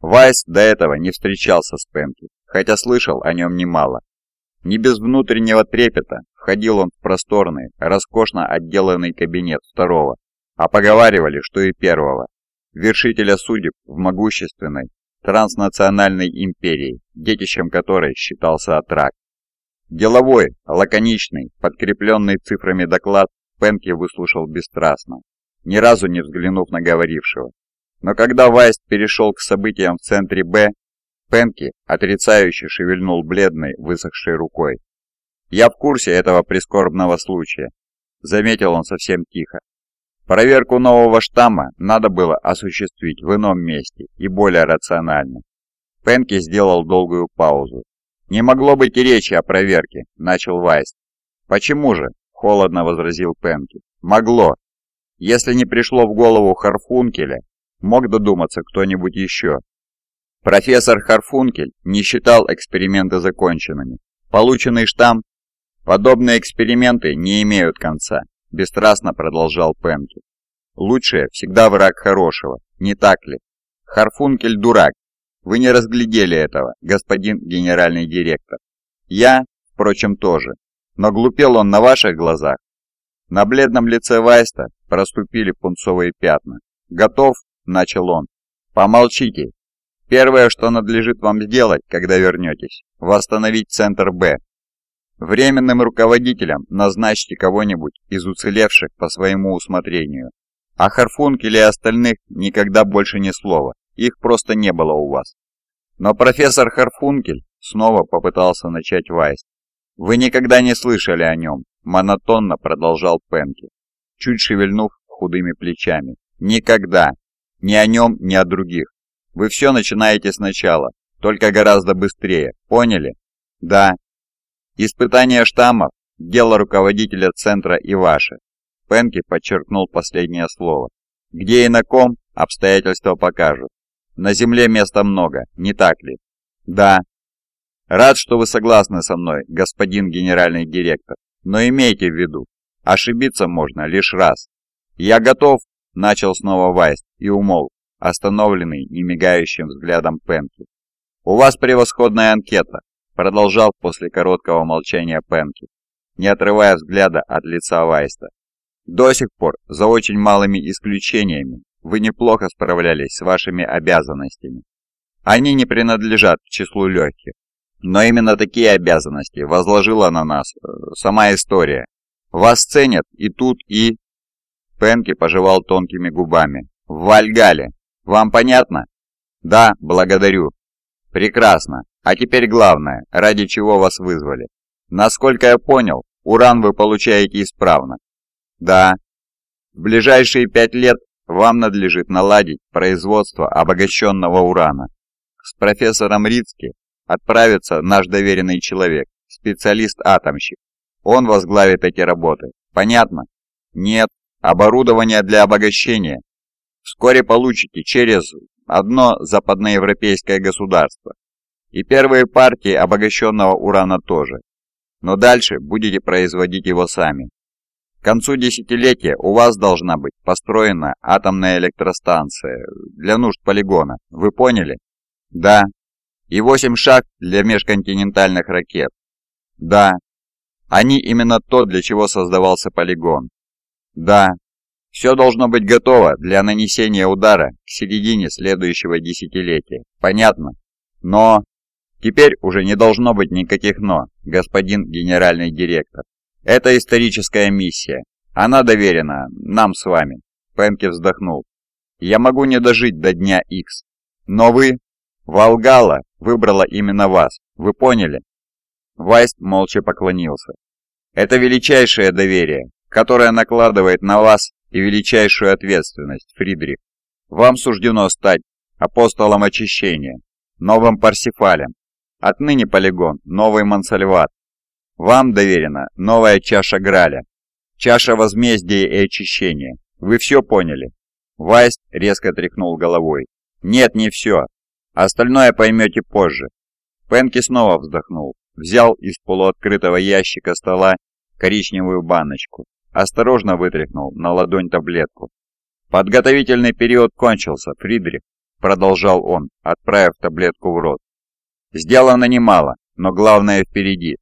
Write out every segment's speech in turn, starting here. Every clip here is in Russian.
Вайс до этого не встречался с Пенки, хотя слышал о нем немало. Не без внутреннего трепета входил он в просторный, роскошно отделанный кабинет второго, а поговаривали, что и первого, вершителя судеб в могущественной транснациональной империи, детищем которой считался Атрак. Деловой, лаконичный, подкрепленный цифрами доклад Пенки выслушал бесстрастно, ни разу не взглянув на говорившего. Но когда Вайст перешел к событиям в центре Б, Пенки отрицающе шевельнул бледной, высохшей рукой. «Я в курсе этого прискорбного случая», — заметил он совсем тихо. «Проверку нового штамма надо было осуществить в ином месте и более рационально». Пенки сделал долгую паузу. «Не могло быть и речи о проверке», — начал Вайст. «Почему же?» — холодно возразил Пенки. «Могло. Если не пришло в голову Харфункеля, мог додуматься кто-нибудь еще. Профессор Харфункель не считал эксперименты законченными. Полученный штамм «Подобные эксперименты не имеют конца», – бесстрастно продолжал Пенки. «Лучшее всегда враг хорошего, не так ли? Харфункель дурак. Вы не разглядели этого, господин генеральный директор. Я, впрочем, тоже. Но глупел он на ваших глазах. На бледном лице Вайста проступили пунцовые пятна. «Готов?» – начал он. «Помолчите. Первое, что надлежит вам сделать, когда вернетесь – восстановить центр Б. Временным руководителем назначьте кого-нибудь из уцелевших по своему усмотрению. А Харфункеле и остальных никогда больше ни слова, их просто не было у вас. Но профессор Харфункель снова попытался начать Вайст. Вы никогда не слышали о нем, монотонно продолжал Пенки, чуть шевельнув худыми плечами. Никогда. Ни о нем, ни о других. Вы все начинаете сначала, только гораздо быстрее. Поняли? Да. Испытание штаммов – дело руководителя центра и ваше. Пенки подчеркнул последнее слово. Где и на ком, обстоятельства покажут. На земле места много, не так ли? Да. Рад, что вы согласны со мной, господин генеральный директор. Но имейте в виду, ошибиться можно лишь раз. Я готов, начал снова Вайс и умолк, остановленный немигающим взглядом Пенки. «У вас превосходная анкета», — продолжал после короткого молчания Пенки, не отрывая взгляда от лица Вайста. «До сих пор, за очень малыми исключениями, вы неплохо справлялись с вашими обязанностями. Они не принадлежат к числу легких. Но именно такие обязанности возложила на нас э, сама история. Вас ценят и тут, и...» Пенки пожевал тонкими губами. «В Вальгале. Вам понятно?» «Да, благодарю». «Прекрасно. А теперь главное, ради чего вас вызвали. Насколько я понял, уран вы получаете исправно». «Да». «В ближайшие пять лет вам надлежит наладить производство обогащенного урана. С профессором Рицки отправится наш доверенный человек, специалист-атомщик. Он возглавит эти работы. Понятно? Нет. Оборудование для обогащения. Вскоре получите через одно западноевропейское государство. И первые партии обогащенного урана тоже. Но дальше будете производить его сами. К концу десятилетия у вас должна быть построена атомная электростанция для нужд полигона. Вы поняли? Да. И 8 шаг для межконтинентальных ракет. Да. Они именно то, для чего создавался полигон. Да. Все должно быть готово для нанесения удара к середине следующего десятилетия. Понятно? Но... Теперь уже не должно быть никаких «но», господин генеральный директор. Это историческая миссия. Она доверена нам с вами. Пенки вздохнул. Я могу не дожить до дня X. Но вы... Волгала выбрала именно вас. Вы поняли? Вайст молча поклонился. Это величайшее доверие, которое накладывает на вас и величайшую ответственность, Фридрих. Вам суждено стать апостолом очищения, новым Парсифалем. Отныне полигон, новый Мансальват, вам доверена новая чаша Граля, чаша возмездия и очищения. Вы все поняли?» Вайс резко тряхнул головой. «Нет, не все. Остальное поймете позже». Пенки снова вздохнул, взял из полуоткрытого ящика стола коричневую баночку, осторожно вытряхнул на ладонь таблетку. «Подготовительный период кончился, Фридрих. продолжал он, отправив таблетку в рот. Сделано немало, но главное впереди.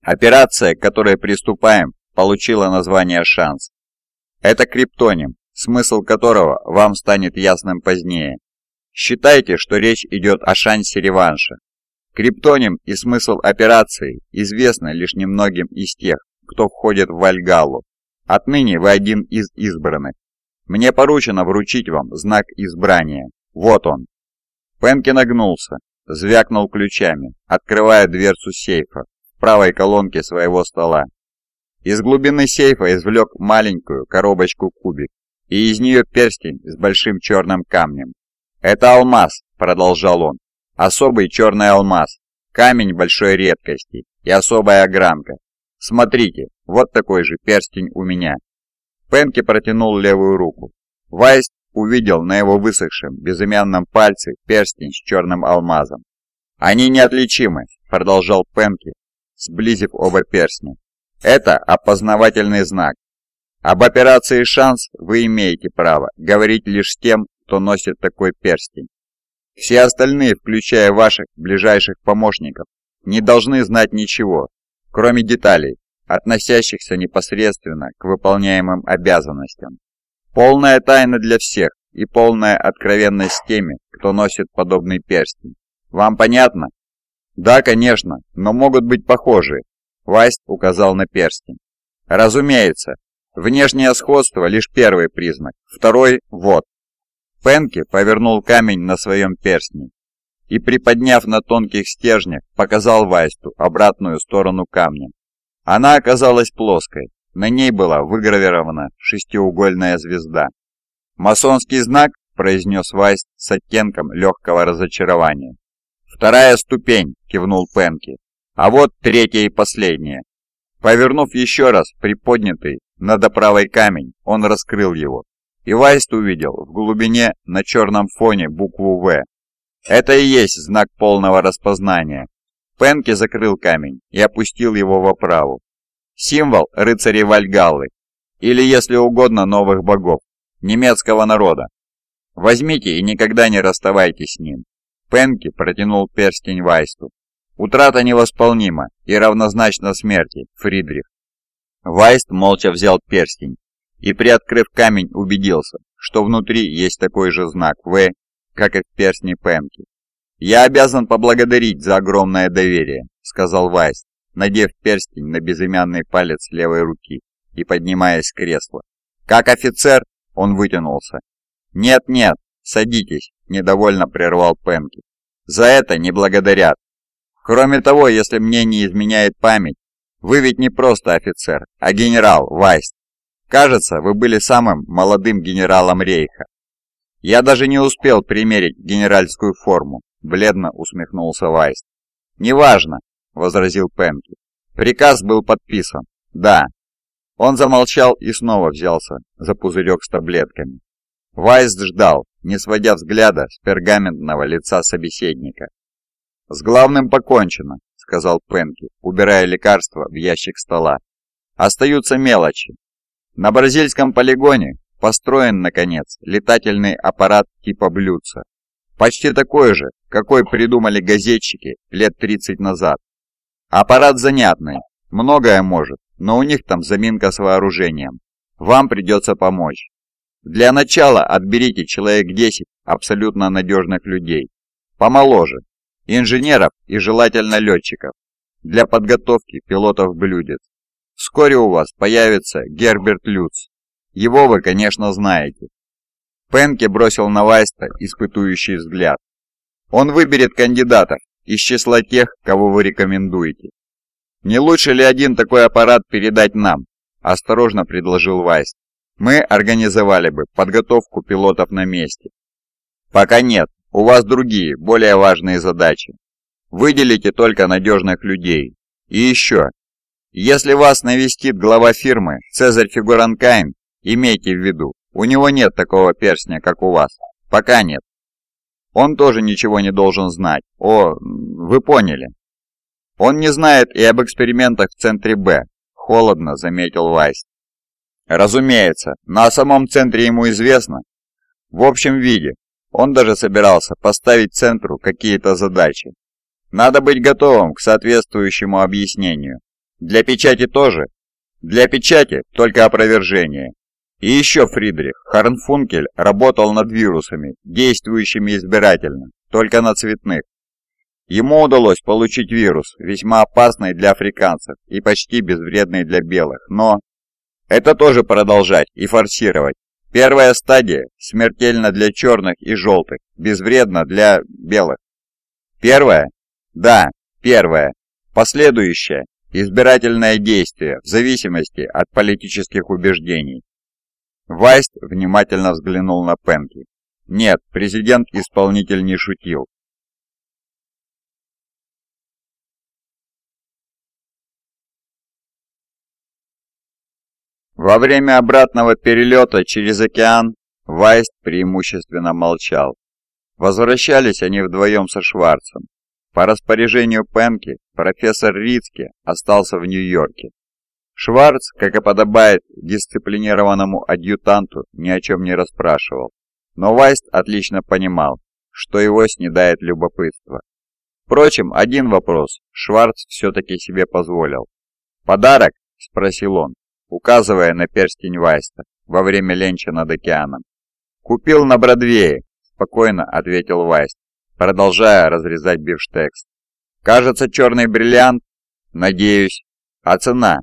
Операция, к которой приступаем, получила название «Шанс». Это криптоним, смысл которого вам станет ясным позднее. Считайте, что речь идет о шансе реванша. Криптоним и смысл операции известны лишь немногим из тех, кто входит в Вальгалу. Отныне вы один из избранных. Мне поручено вручить вам знак избрания. Вот он. Пенки нагнулся, звякнул ключами, открывая дверцу сейфа в правой колонке своего стола. Из глубины сейфа извлек маленькую коробочку-кубик, и из нее перстень с большим черным камнем. «Это алмаз», — продолжал он, — «особый черный алмаз, камень большой редкости и особая огранка. Смотрите, вот такой же перстень у меня». Пенки протянул левую руку. Вайс увидел на его высохшем безымянном пальце перстень с черным алмазом. «Они неотличимы», — продолжал Пенки, сблизив оба перстня. «Это опознавательный знак. Об операции «Шанс» вы имеете право говорить лишь с тем, кто носит такой перстень. Все остальные, включая ваших ближайших помощников, не должны знать ничего, кроме деталей, относящихся непосредственно к выполняемым обязанностям. Полная тайна для всех и полная откровенность с теми, кто носит подобный перстень. Вам понятно? Да, конечно, но могут быть похожие. Вайст указал на перстень. Разумеется, внешнее сходство лишь первый признак, второй – вот. Пенки повернул камень на своем перстне и, приподняв на тонких стержнях, показал Вайсту обратную сторону камня. Она оказалась плоской, на ней была выгравирована шестиугольная звезда. «Масонский знак?» – произнес Вайст с оттенком легкого разочарования. «Вторая ступень», – кивнул Пенки. «А вот третья и последняя». Повернув еще раз приподнятый над правый камень, он раскрыл его. И Вайст увидел в глубине на черном фоне букву «В». Это и есть знак полного распознания. Пенки закрыл камень и опустил его в оправу. Символ рыцарей Вальгаллы, или, если угодно, новых богов, немецкого народа. Возьмите и никогда не расставайтесь с ним. Пенки протянул перстень Вайсту. Утрата невосполнима и равнозначна смерти, Фридрих. Вайст молча взял перстень и, приоткрыв камень, убедился, что внутри есть такой же знак «В», как и в перстне Пенки. «Я обязан поблагодарить за огромное доверие», — сказал Вайс, надев перстень на безымянный палец левой руки и поднимаясь с кресла. «Как офицер?» — он вытянулся. «Нет-нет, садитесь», — недовольно прервал Пенки. «За это не благодарят. Кроме того, если мне не изменяет память, вы ведь не просто офицер, а генерал Вайс. Кажется, вы были самым молодым генералом Рейха. Я даже не успел примерить генеральскую форму, бледно усмехнулся Вайс. Неважно, возразил Пенки. Приказ был подписан. Да. Он замолчал и снова взялся за пузырек с таблетками. Вайс ждал, не сводя взгляда с пергаментного лица собеседника. «С главным покончено», — сказал Пенки, убирая лекарство в ящик стола. «Остаются мелочи. На бразильском полигоне построен, наконец, летательный аппарат типа блюдца. Почти такой же, какой придумали газетчики лет 30 назад. Аппарат занятный, многое может, но у них там заминка с вооружением. Вам придется помочь. Для начала отберите человек 10 абсолютно надежных людей. Помоложе. Инженеров и желательно летчиков. Для подготовки пилотов-блюдец. Вскоре у вас появится Герберт Люц. Его вы, конечно, знаете. Пенке бросил на Вайста испытующий взгляд. Он выберет кандидатов из числа тех, кого вы рекомендуете. Не лучше ли один такой аппарат передать нам? Осторожно предложил Вайст. Мы организовали бы подготовку пилотов на месте. Пока нет, у вас другие, более важные задачи. Выделите только надежных людей. И еще, если вас навестит глава фирмы Цезарь Фигуранкайн, имейте в виду, у него нет такого перстня, как у вас. Пока нет. Он тоже ничего не должен знать. О, вы поняли. Он не знает и об экспериментах в центре Б, холодно заметил Вайс. Разумеется, на самом центре ему известно. В общем виде, Он даже собирался поставить центру какие-то задачи. Надо быть готовым к соответствующему объяснению. Для печати тоже. Для печати только опровержение. И еще Фридрих Харнфункель работал над вирусами, действующими избирательно, только на цветных. Ему удалось получить вирус, весьма опасный для африканцев и почти безвредный для белых, но... Это тоже продолжать и форсировать. Первая стадия смертельна для черных и желтых, безвредна для белых. Первая? Да, первая. Последующая – избирательное действие в зависимости от политических убеждений. Вайст внимательно взглянул на Пенки. Нет, президент-исполнитель не шутил. Во время обратного перелета через океан Вайст преимущественно молчал. Возвращались они вдвоем со Шварцем. По распоряжению Пенки профессор Рицке остался в Нью-Йорке. Шварц, как и подобает дисциплинированному адъютанту, ни о чем не расспрашивал. Но Вайст отлично понимал, что его снедает любопытство. Впрочем, один вопрос Шварц все-таки себе позволил. «Подарок?» – спросил он указывая на перстень Вайста во время ленча над океаном. «Купил на Бродвее», – спокойно ответил Вайст, продолжая разрезать бифштекс. «Кажется, черный бриллиант?» «Надеюсь. А цена?»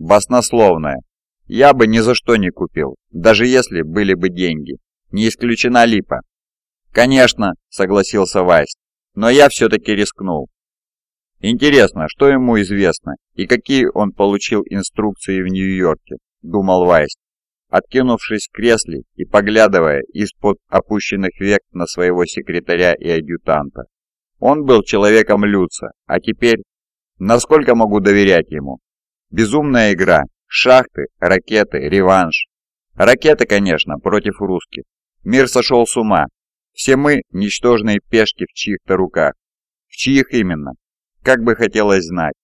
«Баснословная. Я бы ни за что не купил, даже если были бы деньги. Не исключена липа». «Конечно», – согласился Вайст, – «но я все-таки рискнул. Интересно, что ему известно и какие он получил инструкции в Нью-Йорке, думал Вайс, откинувшись в кресле и поглядывая из-под опущенных век на своего секретаря и адъютанта. Он был человеком Люца, а теперь... Насколько могу доверять ему? Безумная игра. Шахты, ракеты, реванш. Ракеты, конечно, против русских. Мир сошел с ума. Все мы – ничтожные пешки в чьих-то руках. В чьих именно? Как бы хотелось знать.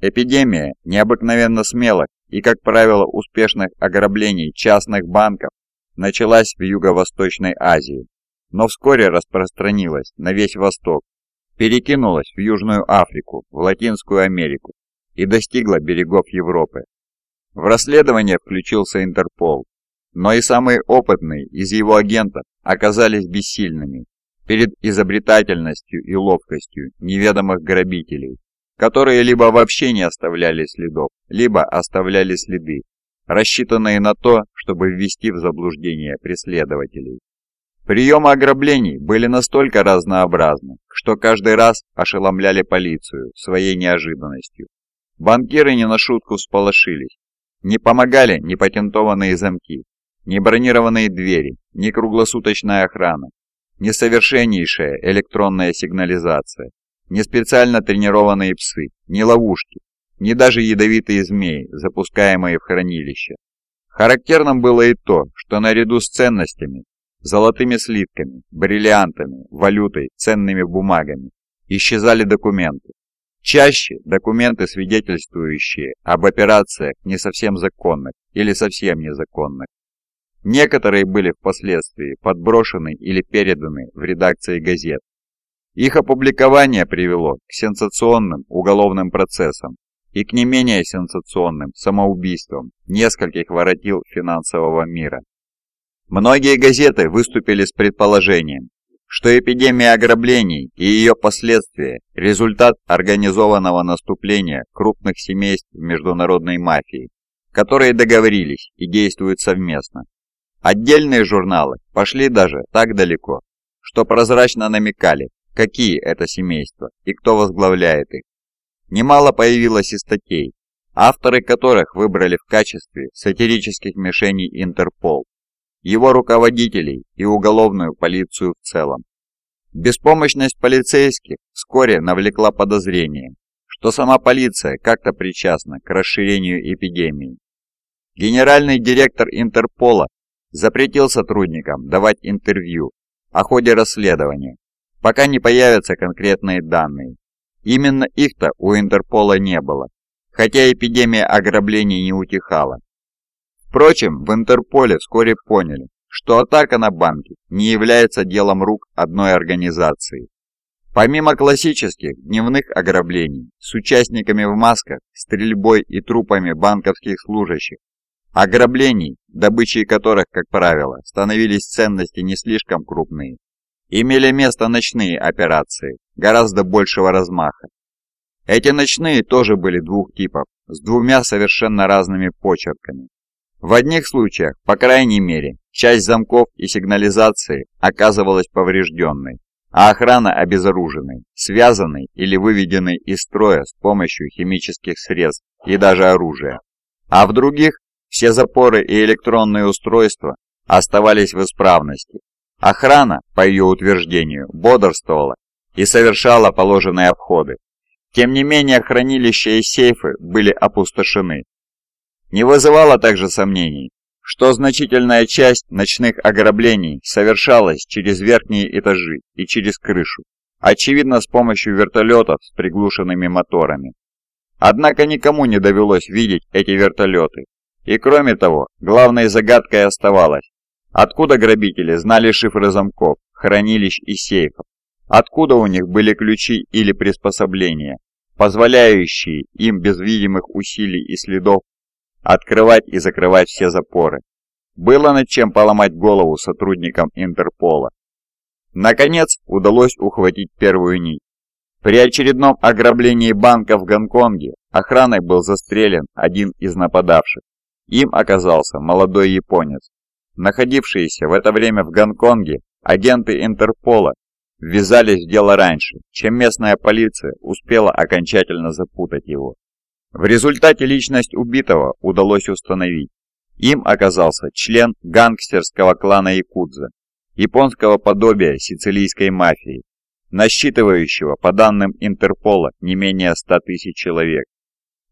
Эпидемия необыкновенно смелых и, как правило, успешных ограблений частных банков началась в Юго-Восточной Азии, но вскоре распространилась на весь Восток, перекинулась в Южную Африку, в Латинскую Америку и достигла берегов Европы. В расследование включился Интерпол, но и самые опытные из его агентов оказались бессильными перед изобретательностью и ловкостью неведомых грабителей, которые либо вообще не оставляли следов, либо оставляли следы, рассчитанные на то, чтобы ввести в заблуждение преследователей. Приемы ограблений были настолько разнообразны, что каждый раз ошеломляли полицию своей неожиданностью. Банкиры не на шутку всполошились. Не помогали непатентованные замки, ни бронированные двери, ни круглосуточная охрана, ни совершеннейшая электронная сигнализация, ни специально тренированные псы, ни ловушки, ни даже ядовитые змеи, запускаемые в хранилище. Характерным было и то, что наряду с ценностями, золотыми слитками, бриллиантами, валютой, ценными бумагами, исчезали документы. Чаще документы, свидетельствующие об операциях не совсем законных или совсем незаконных. Некоторые были впоследствии подброшены или переданы в редакции газет. Их опубликование привело к сенсационным уголовным процессам и к не менее сенсационным самоубийствам нескольких воротил финансового мира. Многие газеты выступили с предположением, что эпидемия ограблений и ее последствия – результат организованного наступления крупных семейств международной мафии, которые договорились и действуют совместно. Отдельные журналы пошли даже так далеко, что прозрачно намекали, какие это семейства и кто возглавляет их. Немало появилось и статей, авторы которых выбрали в качестве сатирических мишеней Интерпол, его руководителей и уголовную полицию в целом. Беспомощность полицейских вскоре навлекла подозрение, что сама полиция как-то причастна к расширению эпидемии. Генеральный директор Интерпола запретил сотрудникам давать интервью о ходе расследования, пока не появятся конкретные данные. Именно их-то у Интерпола не было, хотя эпидемия ограблений не утихала. Впрочем, в Интерполе вскоре поняли, что атака на банки не является делом рук одной организации. Помимо классических дневных ограблений с участниками в масках, стрельбой и трупами банковских служащих, ограблений, добычей которых, как правило, становились ценности не слишком крупные, имели место ночные операции, гораздо большего размаха. Эти ночные тоже были двух типов, с двумя совершенно разными почерками. В одних случаях, по крайней мере, часть замков и сигнализации оказывалась поврежденной, а охрана обезоруженной, связанной или выведенной из строя с помощью химических средств и даже оружия. А в других все запоры и электронные устройства оставались в исправности. Охрана, по ее утверждению, бодрствовала и совершала положенные обходы. Тем не менее, хранилища и сейфы были опустошены. Не вызывало также сомнений, что значительная часть ночных ограблений совершалась через верхние этажи и через крышу, очевидно с помощью вертолетов с приглушенными моторами. Однако никому не довелось видеть эти вертолеты. И кроме того, главной загадкой оставалось, откуда грабители знали шифры замков, хранилищ и сейфов, откуда у них были ключи или приспособления, позволяющие им без видимых усилий и следов открывать и закрывать все запоры. Было над чем поломать голову сотрудникам Интерпола. Наконец удалось ухватить первую нить. При очередном ограблении банка в Гонконге охраной был застрелен один из нападавших. Им оказался молодой японец. Находившиеся в это время в Гонконге агенты Интерпола ввязались в дело раньше, чем местная полиция успела окончательно запутать его. В результате личность убитого удалось установить. Им оказался член гангстерского клана Якудза, японского подобия сицилийской мафии, насчитывающего, по данным Интерпола, не менее 100 тысяч человек.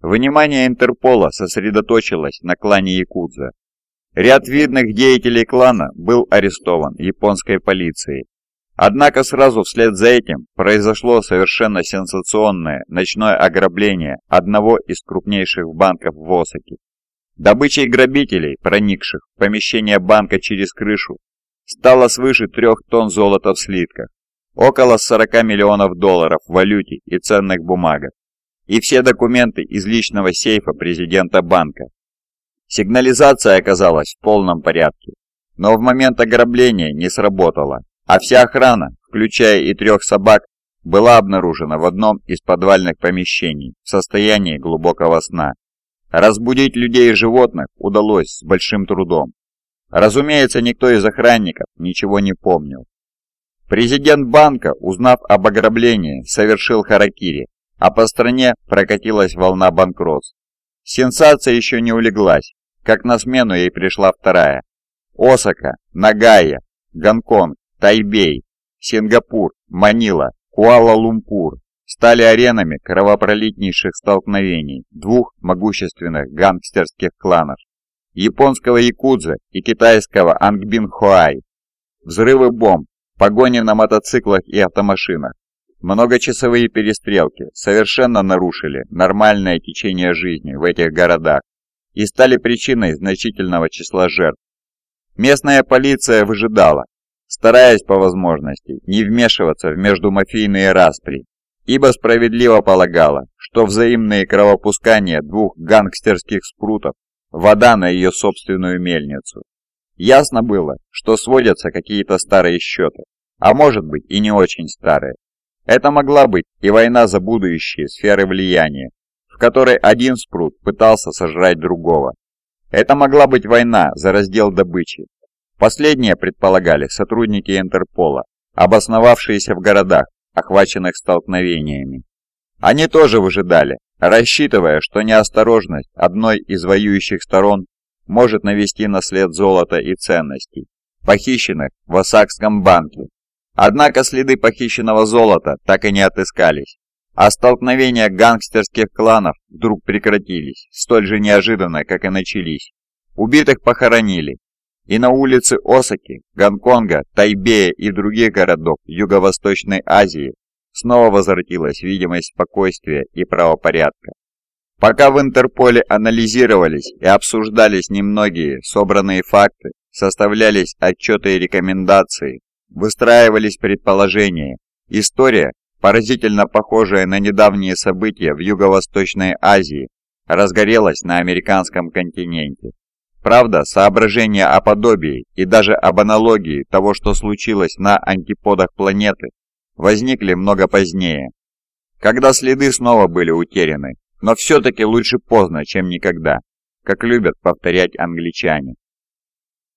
Внимание Интерпола сосредоточилось на клане Якудза. Ряд видных деятелей клана был арестован японской полицией, Однако сразу вслед за этим произошло совершенно сенсационное ночное ограбление одного из крупнейших банков в Осаке. Добычей грабителей, проникших в помещение банка через крышу, стало свыше трех тонн золота в слитках, около 40 миллионов долларов в валюте и ценных бумагах, и все документы из личного сейфа президента банка. Сигнализация оказалась в полном порядке, но в момент ограбления не сработала, а вся охрана, включая и трех собак, была обнаружена в одном из подвальных помещений в состоянии глубокого сна. Разбудить людей и животных удалось с большим трудом. Разумеется, никто из охранников ничего не помнил. Президент банка, узнав об ограблении, совершил харакири, а по стране прокатилась волна банкротств. Сенсация еще не улеглась, как на смену ей пришла вторая. Осака, Нагая, Гонконг, Тайбей, Сингапур, Манила, Куала-Лумпур стали аренами кровопролитнейших столкновений двух могущественных гангстерских кланов – японского Якудза и китайского Ангбин-Хуай. Взрывы бомб, погони на мотоциклах и автомашинах, многочасовые перестрелки совершенно нарушили нормальное течение жизни в этих городах и стали причиной значительного числа жертв. Местная полиция выжидала, стараясь по возможности не вмешиваться в междумафийные распри, ибо справедливо полагала, что взаимные кровопускания двух гангстерских спрутов – вода на ее собственную мельницу. Ясно было, что сводятся какие-то старые счеты, а может быть и не очень старые. Это могла быть и война за будущие сферы влияния, в которой один спрут пытался сожрать другого. Это могла быть война за раздел добычи, Последнее предполагали сотрудники Интерпола, обосновавшиеся в городах, охваченных столкновениями. Они тоже выжидали, рассчитывая, что неосторожность одной из воюющих сторон может навести на след золота и ценностей, похищенных в Осакском банке. Однако следы похищенного золота так и не отыскались, а столкновения гангстерских кланов вдруг прекратились, столь же неожиданно, как и начались. Убитых похоронили, и на улице Осаки, Гонконга, Тайбея и других городов Юго-Восточной Азии снова возвратилась видимость спокойствия и правопорядка. Пока в Интерполе анализировались и обсуждались немногие собранные факты, составлялись отчеты и рекомендации, выстраивались предположения, история, поразительно похожая на недавние события в Юго-Восточной Азии, разгорелась на американском континенте. Правда, соображения о подобии и даже об аналогии того, что случилось на антиподах планеты, возникли много позднее, когда следы снова были утеряны, но все-таки лучше поздно, чем никогда, как любят повторять англичане.